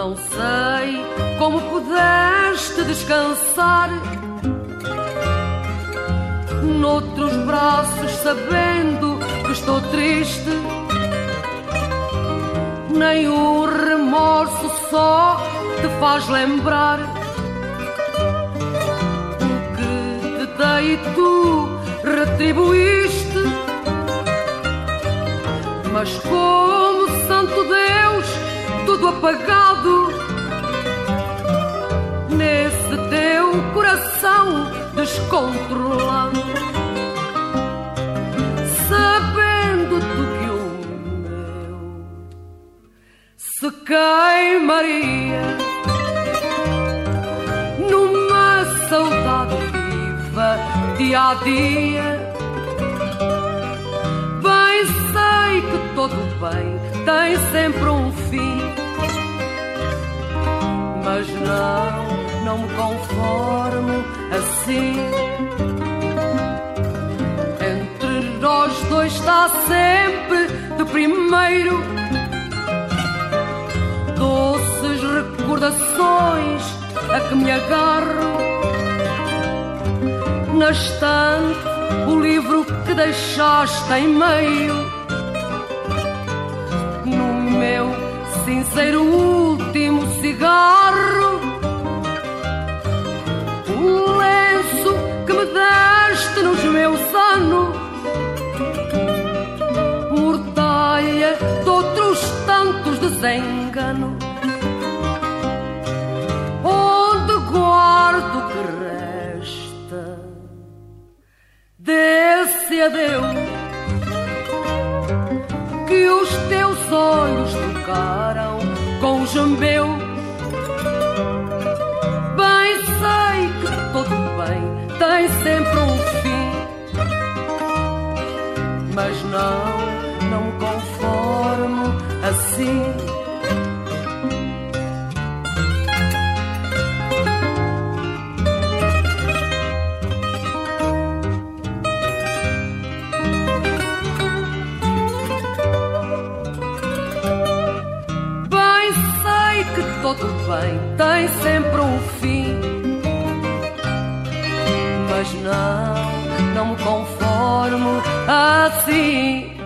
Não sei como pudeste descansar noutros braços, sabendo que estou triste. Nenhum remorso só te faz lembrar o que te dei e tu retribuíste. Mas como santo Deus tudo apagado nesse teu coração descontrolado, sabendo tu que o meu se queimaria numa saudade viva dia a dia. Bem sei que todo bem tem sempre um fim, mas não, não me conformo assim. Entre nós dois está sempre de primeiro doces recordações a que me agarro. Na estante, o livro que deixaste em meio. No meu sincero desenganos. Onde guardo o que resta desse adeus que os teus olhos tocaram com os meus. Bem sei que todo bem tem sempre um fim, mas não, não me conformo assim. Todo bem tem sempre um fim, mas não, não me conformo assim.